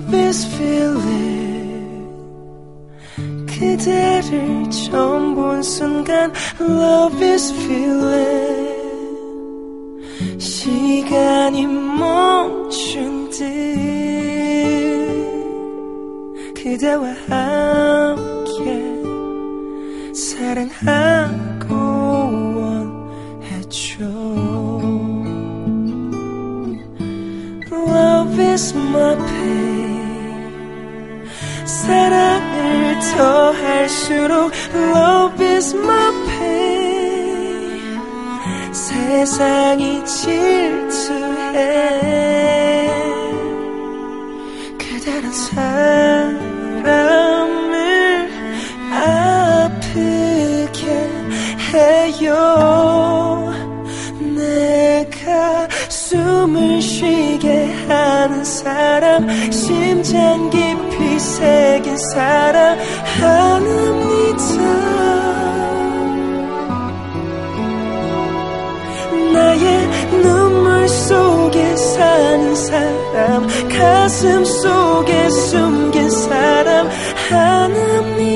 this feeling. 그대를 처음 본 순간 Love is feeling. 시간이 멈춘 듯 그대와 함께 사랑하고 원해줘. Love is my pain. 사랑을 더할수록 Love is my pain. 세상이 질투해. 그대란 사람을 아프게 해요 쉬게 하는 사람 심장 깊이 새긴 사람 하나입니다 나의 눈물 속에 사는 사람 가슴 속에 숨긴 사람 하나입니다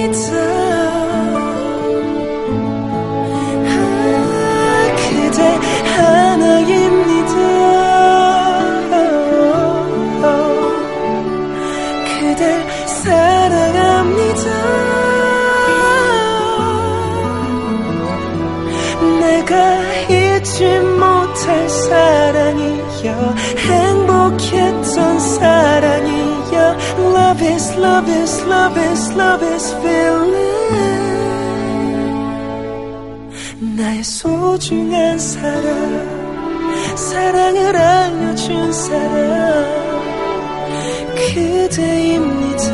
내가 잊지 못할 사랑이여 행복했던 사랑이여. Love is love is love is love is feeling 나의 소중한 사랑 사랑을 알려준 사람 그대입니다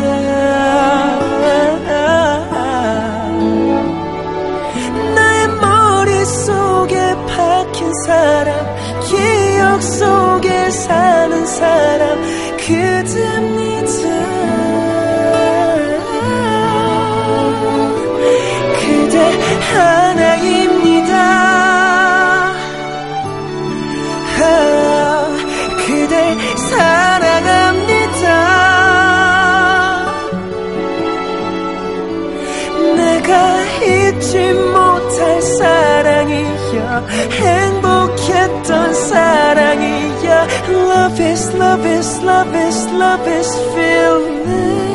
사람 기억 속에 사는 사람 그대입니다 그대 하나입니다. 아, 그댈 사랑합니다. 내가 잊지 못할 사랑이여 love is, love is, love is, love is filling.